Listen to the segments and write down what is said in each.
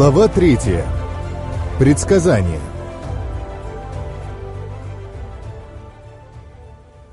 Глава третья. Предсказание.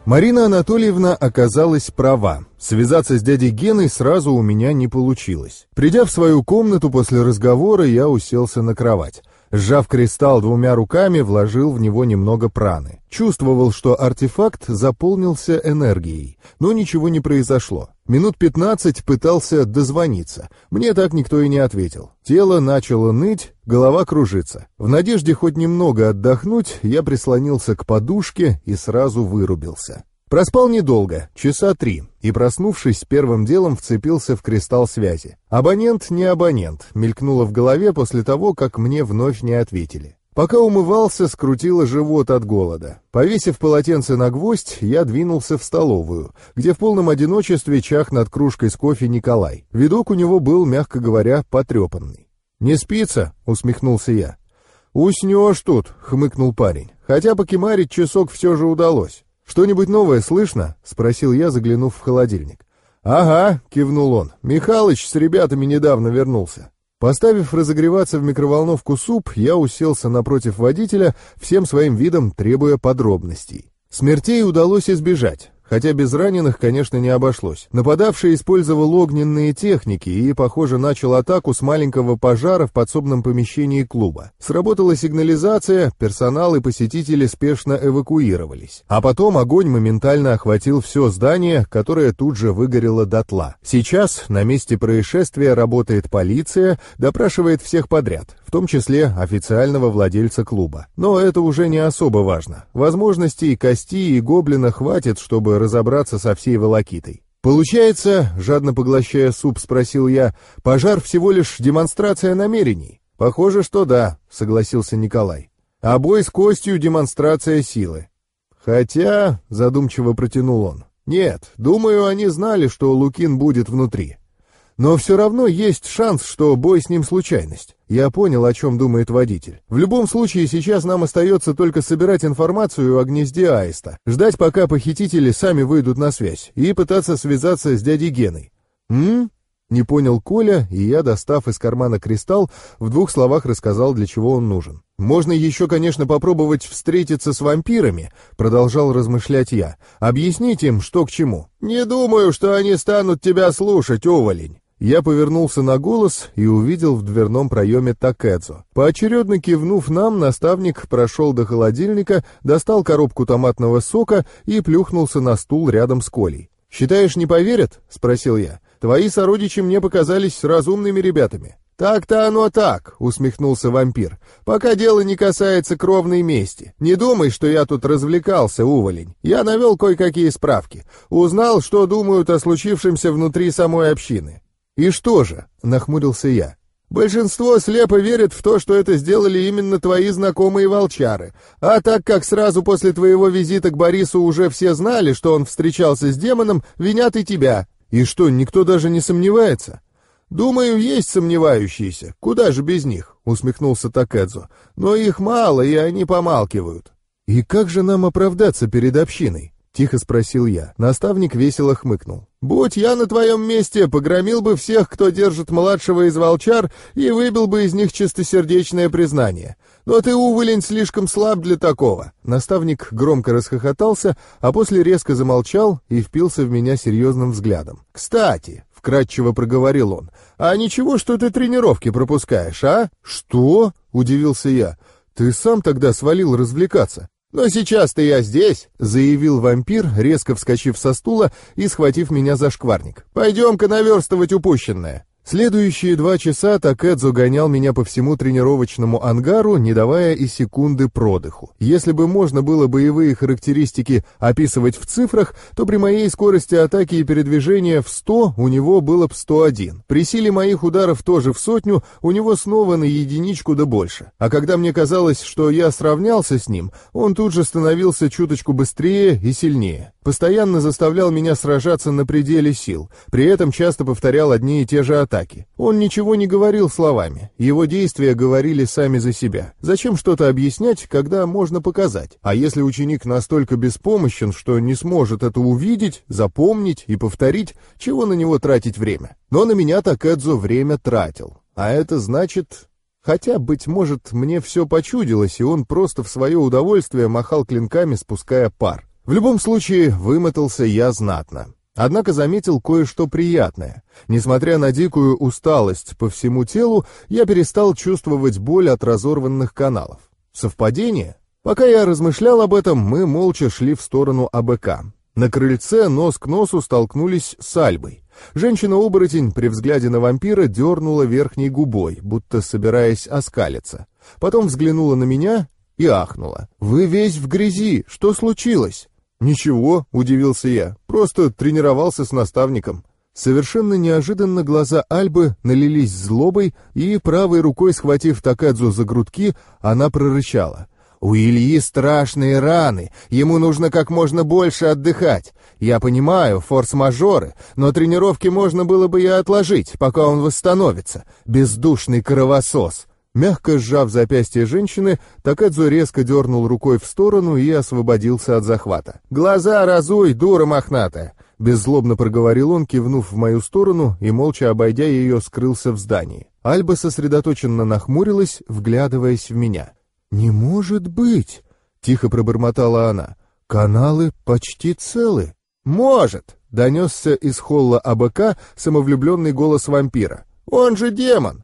Марина Анатольевна оказалась права. Связаться с дядей Геной сразу у меня не получилось. Придя в свою комнату после разговора, я уселся на кровать. Сжав кристалл двумя руками, вложил в него немного праны. Чувствовал, что артефакт заполнился энергией, но ничего не произошло. Минут пятнадцать пытался дозвониться. Мне так никто и не ответил. Тело начало ныть, голова кружится. В надежде хоть немного отдохнуть, я прислонился к подушке и сразу вырубился. Проспал недолго, часа три, и, проснувшись, первым делом вцепился в кристалл связи. «Абонент не абонент», мелькнуло в голове после того, как мне вновь не ответили. Пока умывался, скрутило живот от голода. Повесив полотенце на гвоздь, я двинулся в столовую, где в полном одиночестве чах над кружкой с кофе Николай. Видок у него был, мягко говоря, потрепанный. «Не спится?» — усмехнулся я. «Уснешь тут», — хмыкнул парень. «Хотя покемарить часок все же удалось». «Что-нибудь новое слышно?» — спросил я, заглянув в холодильник. «Ага», — кивнул он, — «Михалыч с ребятами недавно вернулся». Поставив разогреваться в микроволновку суп, я уселся напротив водителя, всем своим видом требуя подробностей. Смертей удалось избежать. Хотя без раненых, конечно, не обошлось. Нападавший использовал огненные техники и, похоже, начал атаку с маленького пожара в подсобном помещении клуба. Сработала сигнализация, персонал и посетители спешно эвакуировались. А потом огонь моментально охватил все здание, которое тут же выгорело дотла. Сейчас на месте происшествия работает полиция, допрашивает всех подряд, в том числе официального владельца клуба. Но это уже не особо важно. Возможностей кости и гоблина хватит, чтобы разобраться со всей волокитой. «Получается, — жадно поглощая суп, спросил я, — пожар всего лишь демонстрация намерений?» «Похоже, что да», — согласился Николай. «А бой с костью — демонстрация силы». «Хотя», — задумчиво протянул он, — «нет, думаю, они знали, что Лукин будет внутри. Но все равно есть шанс, что бой с ним случайность. Я понял, о чем думает водитель. В любом случае, сейчас нам остается только собирать информацию о гнезде Аиста, ждать, пока похитители сами выйдут на связь, и пытаться связаться с дядей Геной. «М?» — не понял Коля, и я, достав из кармана кристалл, в двух словах рассказал, для чего он нужен. «Можно еще, конечно, попробовать встретиться с вампирами», — продолжал размышлять я. «Объяснить им, что к чему». «Не думаю, что они станут тебя слушать, уволень». Я повернулся на голос и увидел в дверном проеме Такэдзо. Поочередно кивнув нам, наставник прошел до холодильника, достал коробку томатного сока и плюхнулся на стул рядом с Колей. «Считаешь, не поверят?» — спросил я. «Твои сородичи мне показались разумными ребятами». «Так-то оно так», — усмехнулся вампир, «пока дело не касается кровной мести. Не думай, что я тут развлекался, уволень. Я навел кое-какие справки. Узнал, что думают о случившемся внутри самой общины. «И что же?» — нахмурился я. «Большинство слепо верит в то, что это сделали именно твои знакомые волчары. А так как сразу после твоего визита к Борису уже все знали, что он встречался с демоном, винят и тебя. И что, никто даже не сомневается?» «Думаю, есть сомневающиеся. Куда же без них?» — усмехнулся Такэдзо. «Но их мало, и они помалкивают». «И как же нам оправдаться перед общиной?» Тихо спросил я. Наставник весело хмыкнул. «Будь я на твоем месте, погромил бы всех, кто держит младшего из волчар, и выбил бы из них чистосердечное признание. Но ты, уволень, слишком слаб для такого». Наставник громко расхохотался, а после резко замолчал и впился в меня серьезным взглядом. «Кстати», — вкратчиво проговорил он, — «а ничего, что ты тренировки пропускаешь, а?» «Что?» — удивился я. «Ты сам тогда свалил развлекаться». «Но сейчас-то я здесь», — заявил вампир, резко вскочив со стула и схватив меня за шкварник. «Пойдем-ка наверстывать упущенное». Следующие два часа Такэдзо гонял меня по всему тренировочному ангару, не давая и секунды продыху. Если бы можно было боевые характеристики описывать в цифрах, то при моей скорости атаки и передвижения в 100 у него было бы 101. При силе моих ударов тоже в сотню, у него снова на единичку да больше. А когда мне казалось, что я сравнялся с ним, он тут же становился чуточку быстрее и сильнее. Постоянно заставлял меня сражаться на пределе сил, при этом часто повторял одни и те же атаки. Он ничего не говорил словами, его действия говорили сами за себя. Зачем что-то объяснять, когда можно показать? А если ученик настолько беспомощен, что не сможет это увидеть, запомнить и повторить, чего на него тратить время? Но на меня Такэдзо время тратил. А это значит... Хотя, быть может, мне все почудилось, и он просто в свое удовольствие махал клинками, спуская пар. В любом случае, вымотался я знатно. Однако заметил кое-что приятное. Несмотря на дикую усталость по всему телу, я перестал чувствовать боль от разорванных каналов. Совпадение? Пока я размышлял об этом, мы молча шли в сторону АБК. На крыльце нос к носу столкнулись с Альбой. Женщина-оборотень при взгляде на вампира дернула верхней губой, будто собираясь оскалиться. Потом взглянула на меня и ахнула. «Вы весь в грязи! Что случилось?» «Ничего», — удивился я, — «просто тренировался с наставником». Совершенно неожиданно глаза Альбы налились злобой, и, правой рукой схватив Такадзу за грудки, она прорычала. «У Ильи страшные раны, ему нужно как можно больше отдыхать. Я понимаю, форс-мажоры, но тренировки можно было бы и отложить, пока он восстановится. Бездушный кровосос!» Мягко сжав запястье женщины, Такадзу резко дернул рукой в сторону и освободился от захвата. «Глаза разуй, дура мохнатая!» Беззлобно проговорил он, кивнув в мою сторону и, молча обойдя ее, скрылся в здании. Альба сосредоточенно нахмурилась, вглядываясь в меня. «Не может быть!» — тихо пробормотала она. «Каналы почти целы». «Может!» — донесся из холла АБК самовлюбленный голос вампира. «Он же демон!»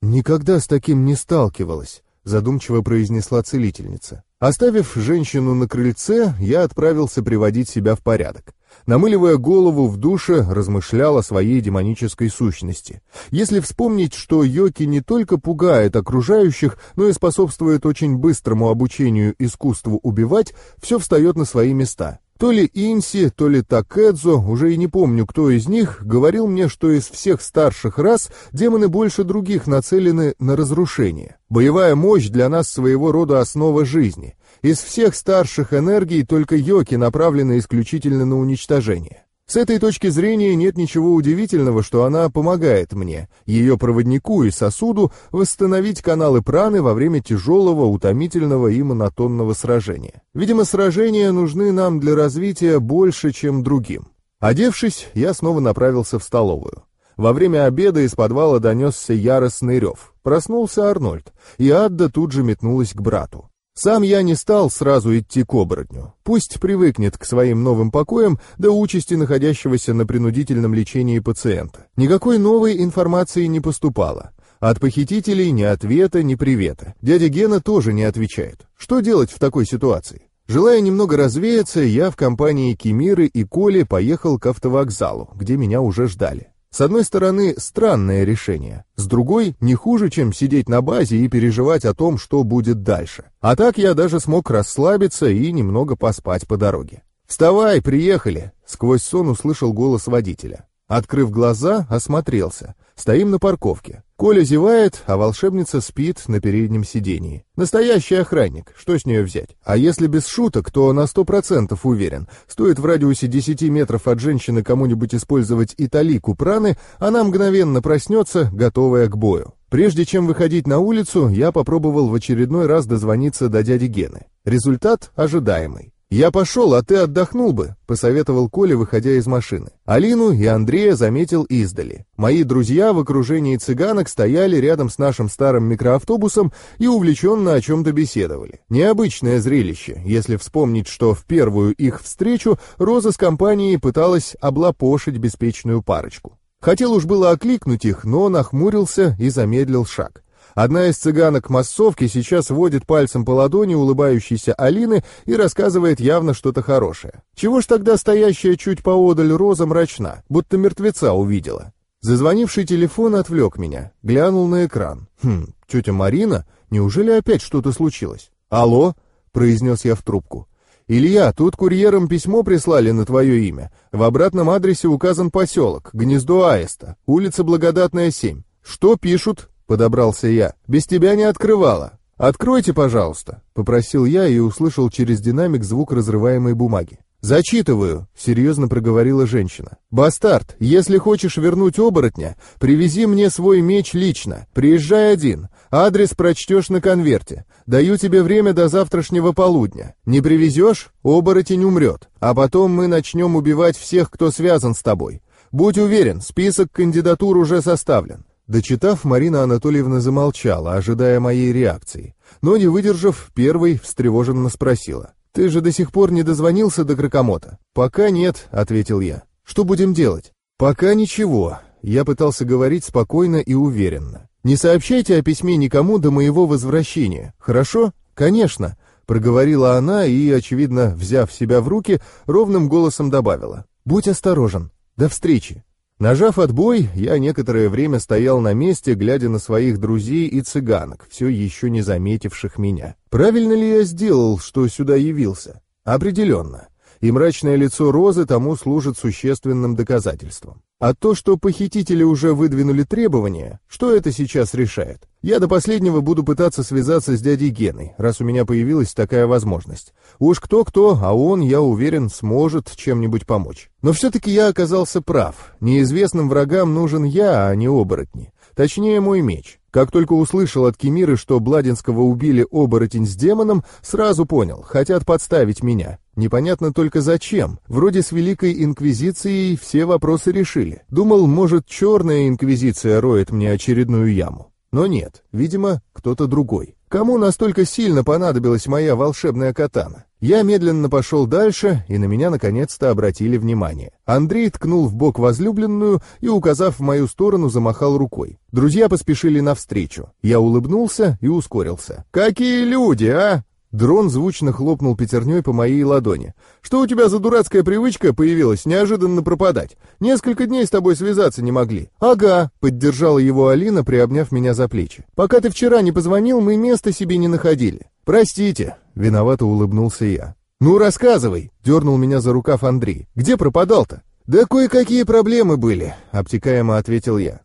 «Никогда с таким не сталкивалась», — задумчиво произнесла целительница. Оставив женщину на крыльце, я отправился приводить себя в порядок. Намыливая голову в душе, размышлял о своей демонической сущности. Если вспомнить, что Йоки не только пугает окружающих, но и способствует очень быстрому обучению искусству убивать, все встает на свои места. То ли Инси, то ли Такэдзо, уже и не помню, кто из них, говорил мне, что из всех старших рас демоны больше других нацелены на разрушение. Боевая мощь для нас своего рода основа жизни. Из всех старших энергий только йоки направлены исключительно на уничтожение. С этой точки зрения нет ничего удивительного, что она помогает мне, ее проводнику и сосуду, восстановить каналы праны во время тяжелого, утомительного и монотонного сражения. Видимо, сражения нужны нам для развития больше, чем другим. Одевшись, я снова направился в столовую. Во время обеда из подвала донесся яростный рев. Проснулся Арнольд, и Адда тут же метнулась к брату. Сам я не стал сразу идти к оборотню. Пусть привыкнет к своим новым покоям до участи находящегося на принудительном лечении пациента. Никакой новой информации не поступало. От похитителей ни ответа, ни привета. Дядя Гена тоже не отвечает. Что делать в такой ситуации? Желая немного развеяться, я в компании Кемиры и Коли поехал к автовокзалу, где меня уже ждали. С одной стороны, странное решение, с другой, не хуже, чем сидеть на базе и переживать о том, что будет дальше. А так я даже смог расслабиться и немного поспать по дороге. «Вставай, приехали!» — сквозь сон услышал голос водителя. Открыв глаза, осмотрелся. Стоим на парковке. Коля зевает, а волшебница спит на переднем сидении. Настоящий охранник, что с нее взять? А если без шуток, то на сто процентов уверен. Стоит в радиусе 10 метров от женщины кому-нибудь использовать и праны, она мгновенно проснется, готовая к бою. Прежде чем выходить на улицу, я попробовал в очередной раз дозвониться до дяди Гены. Результат ожидаемый. «Я пошел, а ты отдохнул бы», — посоветовал Коля, выходя из машины. Алину и Андрея заметил издали. Мои друзья в окружении цыганок стояли рядом с нашим старым микроавтобусом и увлеченно о чем-то беседовали. Необычное зрелище, если вспомнить, что в первую их встречу Роза с компанией пыталась облапошить беспечную парочку. Хотел уж было окликнуть их, но нахмурился и замедлил шаг. Одна из цыганок массовки сейчас водит пальцем по ладони улыбающейся Алины и рассказывает явно что-то хорошее. Чего ж тогда стоящая чуть поодаль Роза мрачна, будто мертвеца увидела? Зазвонивший телефон отвлек меня, глянул на экран. Хм, тетя Марина? Неужели опять что-то случилось? «Алло?» — произнес я в трубку. «Илья, тут курьером письмо прислали на твое имя. В обратном адресе указан поселок, гнездо Аиста, улица Благодатная, 7. Что пишут?» Подобрался я. «Без тебя не открывала». «Откройте, пожалуйста», — попросил я и услышал через динамик звук разрываемой бумаги. «Зачитываю», — серьезно проговорила женщина. «Бастард, если хочешь вернуть оборотня, привези мне свой меч лично. Приезжай один. Адрес прочтешь на конверте. Даю тебе время до завтрашнего полудня. Не привезешь — оборотень умрет. А потом мы начнем убивать всех, кто связан с тобой. Будь уверен, список кандидатур уже составлен. Дочитав, Марина Анатольевна замолчала, ожидая моей реакции. Но, не выдержав, первой встревоженно спросила. «Ты же до сих пор не дозвонился до Кракомота?» «Пока нет», — ответил я. «Что будем делать?» «Пока ничего». Я пытался говорить спокойно и уверенно. «Не сообщайте о письме никому до моего возвращения, хорошо?» «Конечно», — проговорила она и, очевидно, взяв себя в руки, ровным голосом добавила. «Будь осторожен. До встречи». Нажав отбой, я некоторое время стоял на месте, глядя на своих друзей и цыганок, все еще не заметивших меня. Правильно ли я сделал, что сюда явился? Определенно. И мрачное лицо Розы тому служит существенным доказательством. А то, что похитители уже выдвинули требования, что это сейчас решает? Я до последнего буду пытаться связаться с дядей Геной, раз у меня появилась такая возможность. Уж кто-кто, а он, я уверен, сможет чем-нибудь помочь. Но все-таки я оказался прав. Неизвестным врагам нужен я, а не оборотни. Точнее, мой меч. Как только услышал от Кемиры, что Бладинского убили оборотень с демоном, сразу понял, хотят подставить меня. Непонятно только зачем. Вроде с Великой Инквизицией все вопросы решили. Думал, может, Черная Инквизиция роет мне очередную яму. Но нет, видимо, кто-то другой. Кому настолько сильно понадобилась моя волшебная катана? Я медленно пошел дальше, и на меня наконец-то обратили внимание. Андрей ткнул в бок возлюбленную и, указав в мою сторону, замахал рукой. Друзья поспешили навстречу. Я улыбнулся и ускорился. «Какие люди, а!» Дрон звучно хлопнул пятерней по моей ладони. «Что у тебя за дурацкая привычка появилась неожиданно пропадать? Несколько дней с тобой связаться не могли». «Ага», — поддержала его Алина, приобняв меня за плечи. «Пока ты вчера не позвонил, мы места себе не находили». «Простите», — виновато улыбнулся я. «Ну, рассказывай», — дернул меня за рукав Андрей. «Где пропадал-то?» «Да кое-какие проблемы были», — обтекаемо ответил я.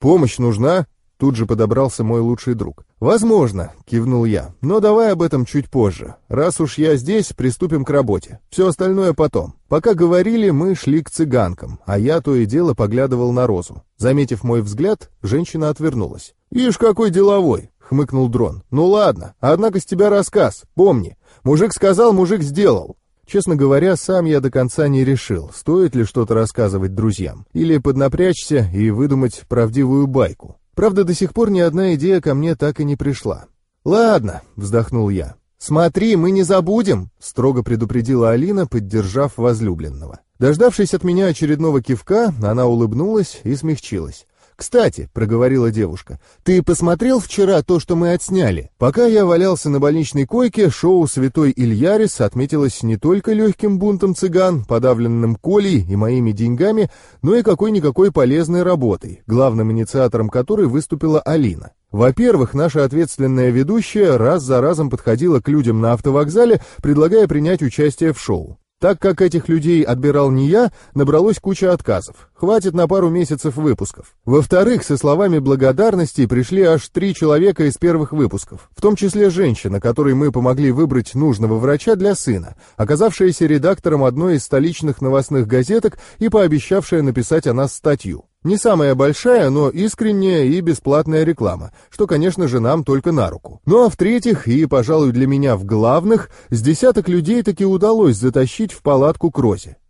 «Помощь нужна?» Тут же подобрался мой лучший друг. «Возможно», — кивнул я, — «но давай об этом чуть позже. Раз уж я здесь, приступим к работе. Все остальное потом». Пока говорили, мы шли к цыганкам, а я то и дело поглядывал на Розу. Заметив мой взгляд, женщина отвернулась. «Ишь, какой деловой!» — хмыкнул дрон. «Ну ладно, однако с тебя рассказ, помни. Мужик сказал, мужик сделал». Честно говоря, сам я до конца не решил, стоит ли что-то рассказывать друзьям, или поднапрячься и выдумать правдивую байку. Правда, до сих пор ни одна идея ко мне так и не пришла. «Ладно», — вздохнул я. «Смотри, мы не забудем», — строго предупредила Алина, поддержав возлюбленного. Дождавшись от меня очередного кивка, она улыбнулась и смягчилась. «Кстати», — проговорила девушка, — «ты посмотрел вчера то, что мы отсняли?» Пока я валялся на больничной койке, шоу «Святой Ильярис» отметилось не только легким бунтом цыган, подавленным Колей и моими деньгами, но и какой-никакой полезной работой, главным инициатором которой выступила Алина. Во-первых, наша ответственная ведущая раз за разом подходила к людям на автовокзале, предлагая принять участие в шоу. Так как этих людей отбирал не я, набралось куча отказов. Хватит на пару месяцев выпусков. Во-вторых, со словами благодарности пришли аж три человека из первых выпусков, в том числе женщина, которой мы помогли выбрать нужного врача для сына, оказавшаяся редактором одной из столичных новостных газеток и пообещавшая написать о нас статью. Не самая большая, но искренняя и бесплатная реклама, что, конечно же, нам только на руку. Ну а в-третьих, и, пожалуй, для меня в главных, с десяток людей таки удалось затащить в палатку к.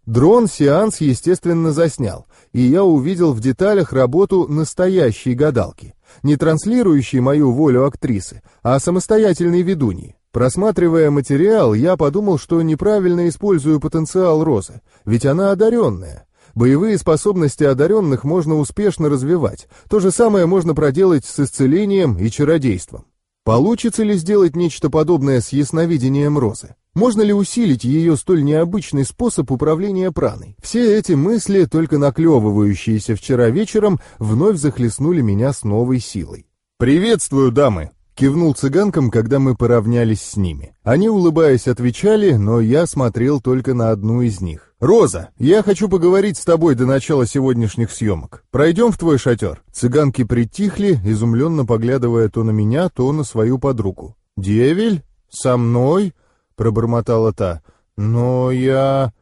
Дрон сеанс, естественно, заснял, и я увидел в деталях работу настоящей гадалки, не транслирующей мою волю актрисы, а самостоятельной ведуньи. Просматривая материал, я подумал, что неправильно использую потенциал Розы, ведь она одаренная. Боевые способности одаренных можно успешно развивать. То же самое можно проделать с исцелением и чародейством. Получится ли сделать нечто подобное с ясновидением Розы? Можно ли усилить ее столь необычный способ управления праной? Все эти мысли, только наклевывающиеся вчера вечером, вновь захлестнули меня с новой силой. «Приветствую, дамы!» Кивнул цыганкам, когда мы поравнялись с ними. Они, улыбаясь, отвечали, но я смотрел только на одну из них. «Роза, я хочу поговорить с тобой до начала сегодняшних съемок. Пройдем в твой шатер?» Цыганки притихли, изумленно поглядывая то на меня, то на свою подругу. «Девель? Со мной?» — пробормотала та. «Но я...»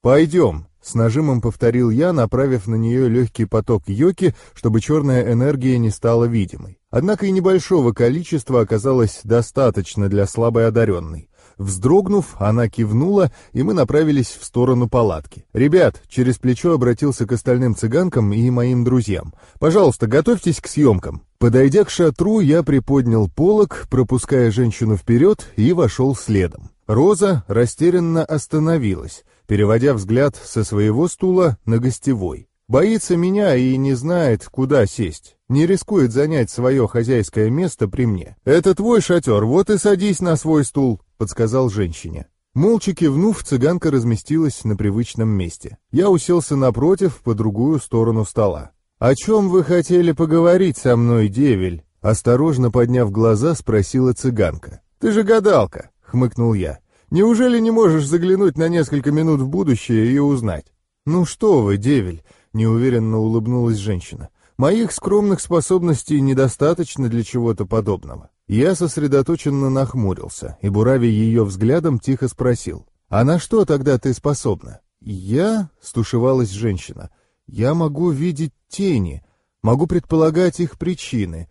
«Пойдем», — с нажимом повторил я, направив на нее легкий поток йоки, чтобы черная энергия не стала видимой. Однако и небольшого количества оказалось достаточно для слабой одаренной. Вздрогнув, она кивнула, и мы направились в сторону палатки. «Ребят», — через плечо обратился к остальным цыганкам и моим друзьям, «пожалуйста, готовьтесь к съемкам». Подойдя к шатру, я приподнял полог, пропуская женщину вперед, и вошел следом. Роза растерянно остановилась, переводя взгляд со своего стула на гостевой. Боится меня и не знает, куда сесть. Не рискует занять свое хозяйское место при мне. «Это твой шатер, вот и садись на свой стул», — подсказал женщине. Молча кивнув, цыганка разместилась на привычном месте. Я уселся напротив, по другую сторону стола. «О чем вы хотели поговорить со мной, девель?» Осторожно подняв глаза, спросила цыганка. «Ты же гадалка», — хмыкнул я. «Неужели не можешь заглянуть на несколько минут в будущее и узнать?» «Ну что вы, девель, неуверенно улыбнулась женщина. «Моих скромных способностей недостаточно для чего-то подобного». Я сосредоточенно нахмурился, и, бурави ее взглядом, тихо спросил. «А на что тогда ты способна?» «Я?» — стушевалась женщина. «Я могу видеть тени, могу предполагать их причины.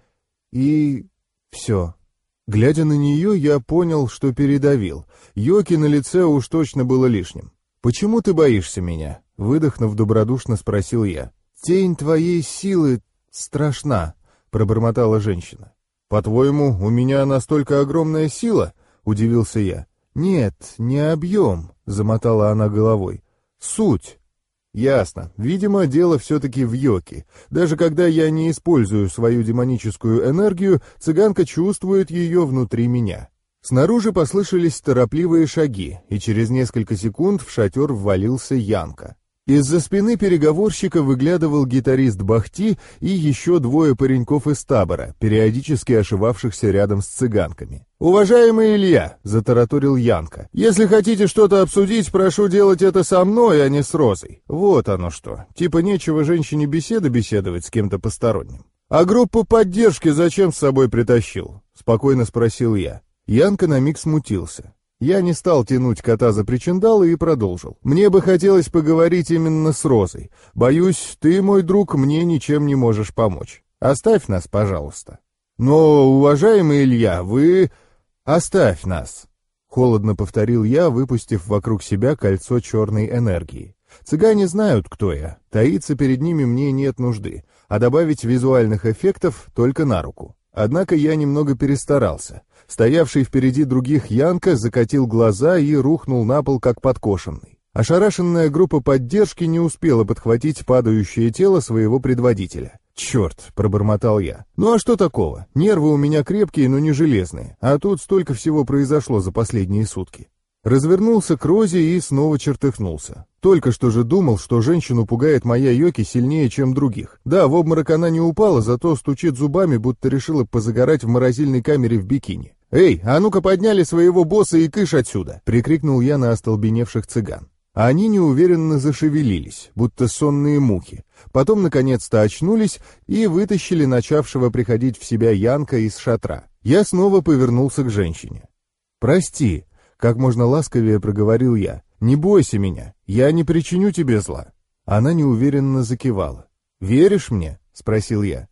И... все». Глядя на нее, я понял, что передавил. Йоки на лице уж точно было лишним. «Почему ты боишься меня?» — выдохнув добродушно спросил я. «Тень твоей силы страшна», — пробормотала женщина. «По-твоему, у меня настолько огромная сила?» — удивился я. «Нет, не объем», — замотала она головой. «Суть». «Ясно. Видимо, дело все-таки в йоке. Даже когда я не использую свою демоническую энергию, цыганка чувствует ее внутри меня. Снаружи послышались торопливые шаги, и через несколько секунд в шатер ввалился Янка. Из-за спины переговорщика выглядывал гитарист Бахти и еще двое пареньков из табора, периодически ошивавшихся рядом с цыганками. «Уважаемый Илья», — затараторил Янка, — «если хотите что-то обсудить, прошу делать это со мной, а не с Розой. Вот оно что. Типа нечего женщине беседы беседовать с кем-то посторонним». «А группу поддержки зачем с собой притащил?» — спокойно спросил я. Янка на миг смутился. Я не стал тянуть кота за причиндалы и продолжил. «Мне бы хотелось поговорить именно с Розой. Боюсь, ты, мой друг, мне ничем не можешь помочь. Оставь нас, пожалуйста». «Но, уважаемый Илья, вы...» «Оставь нас», — холодно повторил я, выпустив вокруг себя кольцо черной энергии. «Цыгане знают, кто я. Таиться перед ними мне нет нужды, а добавить визуальных эффектов только на руку. Однако я немного перестарался. Стоявший впереди других Янка закатил глаза и рухнул на пол, как подкошенный. Ошарашенная группа поддержки не успела подхватить падающее тело своего предводителя. «Черт!» — пробормотал я. «Ну а что такого? Нервы у меня крепкие, но не железные. А тут столько всего произошло за последние сутки». Развернулся к Розе и снова чертыхнулся. Только что же думал, что женщину пугает моя Йоки сильнее, чем других. Да, в обморок она не упала, зато стучит зубами, будто решила позагорать в морозильной камере в бикини. «Эй, а ну-ка подняли своего босса и кыш отсюда!» — прикрикнул я на остолбеневших цыган. Они неуверенно зашевелились, будто сонные мухи. Потом, наконец-то, очнулись и вытащили начавшего приходить в себя Янка из шатра. Я снова повернулся к женщине. «Прости», как можно ласковее проговорил я. «Не бойся меня, я не причиню тебе зла». Она неуверенно закивала. «Веришь мне?» — спросил я.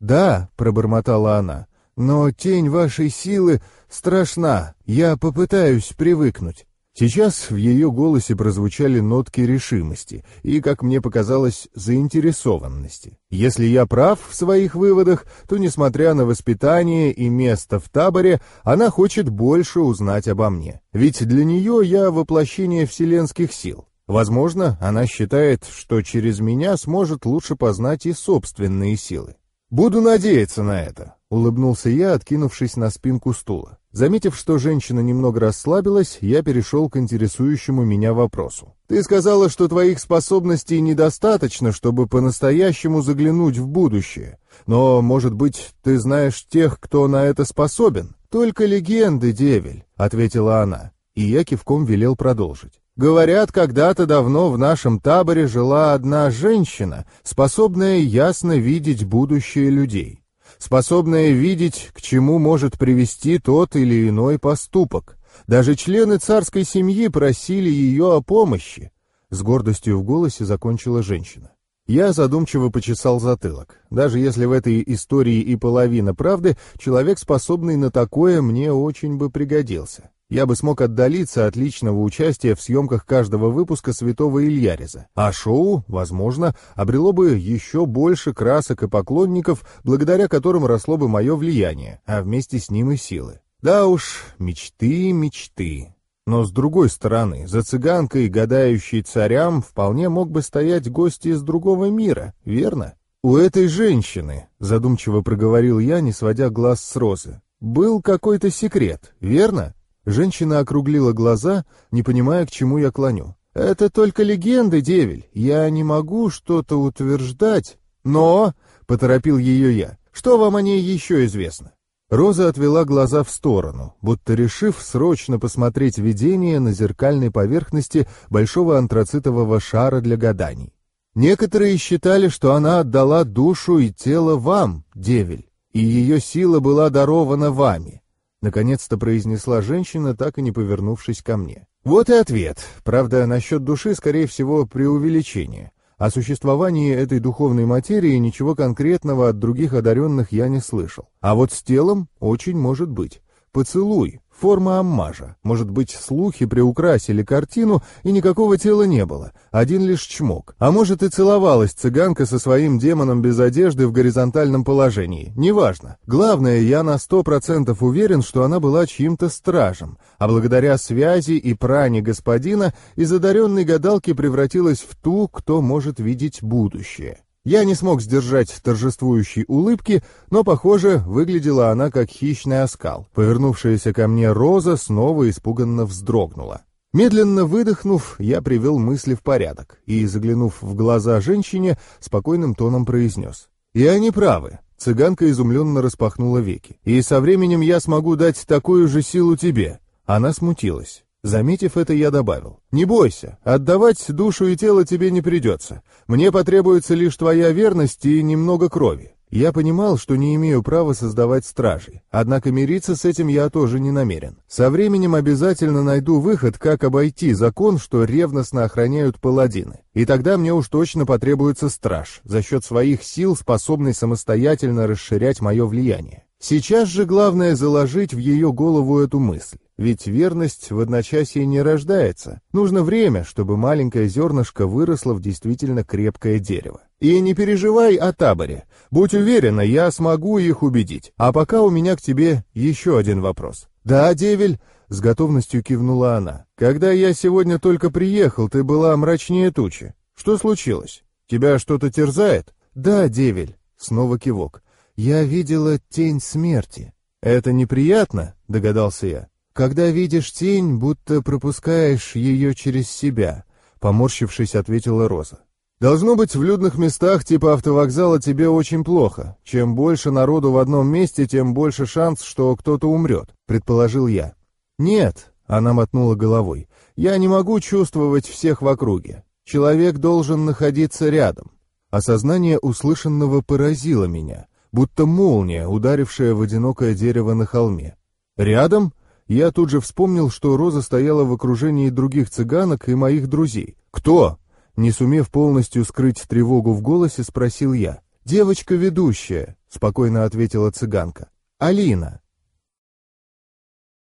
«Да», — пробормотала она, — «но тень вашей силы страшна, я попытаюсь привыкнуть». Сейчас в ее голосе прозвучали нотки решимости и, как мне показалось, заинтересованности. Если я прав в своих выводах, то, несмотря на воспитание и место в таборе, она хочет больше узнать обо мне. Ведь для нее я воплощение вселенских сил. Возможно, она считает, что через меня сможет лучше познать и собственные силы. «Буду надеяться на это», — улыбнулся я, откинувшись на спинку стула. Заметив, что женщина немного расслабилась, я перешел к интересующему меня вопросу. «Ты сказала, что твоих способностей недостаточно, чтобы по-настоящему заглянуть в будущее. Но, может быть, ты знаешь тех, кто на это способен?» «Только легенды, Девель», — ответила она, и я кивком велел продолжить. Говорят, когда-то давно в нашем таборе жила одна женщина, способная ясно видеть будущее людей способная видеть, к чему может привести тот или иной поступок. Даже члены царской семьи просили ее о помощи. С гордостью в голосе закончила женщина. Я задумчиво почесал затылок. Даже если в этой истории и половина правды, человек, способный на такое, мне очень бы пригодился. Я бы смог отдалиться от личного участия в съемках каждого выпуска «Святого Ильяриза». А шоу, возможно, обрело бы еще больше красок и поклонников, благодаря которым росло бы мое влияние, а вместе с ним и силы. Да уж, мечты, мечты. Но с другой стороны, за цыганкой, гадающей царям, вполне мог бы стоять гость из другого мира, верно? «У этой женщины», — задумчиво проговорил я, не сводя глаз с Розы, — «был какой-то секрет, верно?» Женщина округлила глаза, не понимая, к чему я клоню. «Это только легенды, Девель. Я не могу что-то утверждать. Но...» — поторопил ее я. «Что вам о ней еще известно?» Роза отвела глаза в сторону, будто решив срочно посмотреть видение на зеркальной поверхности большого антрацитового шара для гаданий. Некоторые считали, что она отдала душу и тело вам, Девель, и ее сила была дарована вами. Наконец-то произнесла женщина, так и не повернувшись ко мне. Вот и ответ. Правда, насчет души, скорее всего, преувеличение. О существовании этой духовной материи ничего конкретного от других одаренных я не слышал. А вот с телом очень может быть. Поцелуй, форма аммажа. Может быть, слухи приукрасили картину, и никакого тела не было, один лишь чмок. А может, и целовалась цыганка со своим демоном без одежды в горизонтальном положении. Неважно. Главное, я на сто процентов уверен, что она была чьим-то стражем, а благодаря связи и пране господина из одаренной гадалки превратилась в ту, кто может видеть будущее. Я не смог сдержать торжествующей улыбки, но, похоже, выглядела она как хищный оскал. Повернувшаяся ко мне Роза снова испуганно вздрогнула. Медленно выдохнув, я привел мысли в порядок и, заглянув в глаза женщине, спокойным тоном произнес. «И они правы». Цыганка изумленно распахнула веки. «И со временем я смогу дать такую же силу тебе». Она смутилась. Заметив это, я добавил. «Не бойся, отдавать душу и тело тебе не придется. Мне потребуется лишь твоя верность и немного крови». Я понимал, что не имею права создавать стражей, однако мириться с этим я тоже не намерен. Со временем обязательно найду выход, как обойти закон, что ревностно охраняют паладины. И тогда мне уж точно потребуется страж, за счет своих сил, способный самостоятельно расширять мое влияние. Сейчас же главное заложить в ее голову эту мысль. Ведь верность в одночасье не рождается. Нужно время, чтобы маленькое зернышко выросло в действительно крепкое дерево. И не переживай о таборе. Будь уверена, я смогу их убедить. А пока у меня к тебе еще один вопрос. Да, Девель, с готовностью кивнула она. Когда я сегодня только приехал, ты была мрачнее тучи. Что случилось? Тебя что-то терзает? Да, Девель, снова кивок. Я видела тень смерти. Это неприятно, догадался я. «Когда видишь тень, будто пропускаешь ее через себя», — поморщившись, ответила Роза. «Должно быть, в людных местах типа автовокзала тебе очень плохо. Чем больше народу в одном месте, тем больше шанс, что кто-то умрет», — предположил я. «Нет», — она мотнула головой, — «я не могу чувствовать всех в округе. Человек должен находиться рядом». Осознание услышанного поразило меня, будто молния, ударившая в одинокое дерево на холме. «Рядом?» Я тут же вспомнил, что Роза стояла в окружении других цыганок и моих друзей. «Кто?» Не сумев полностью скрыть тревогу в голосе, спросил я. «Девочка ведущая», — спокойно ответила цыганка. «Алина».